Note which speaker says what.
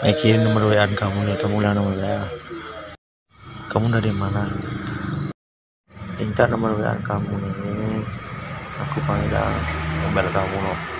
Speaker 1: Mikirin nomor WA kamu nih, kamu ulang nomor WA. Kamu dari mana? Minta nomor WA kamu nih. Aku panggil nomor kamu loh.